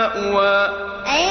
جنة المأوى أيوة.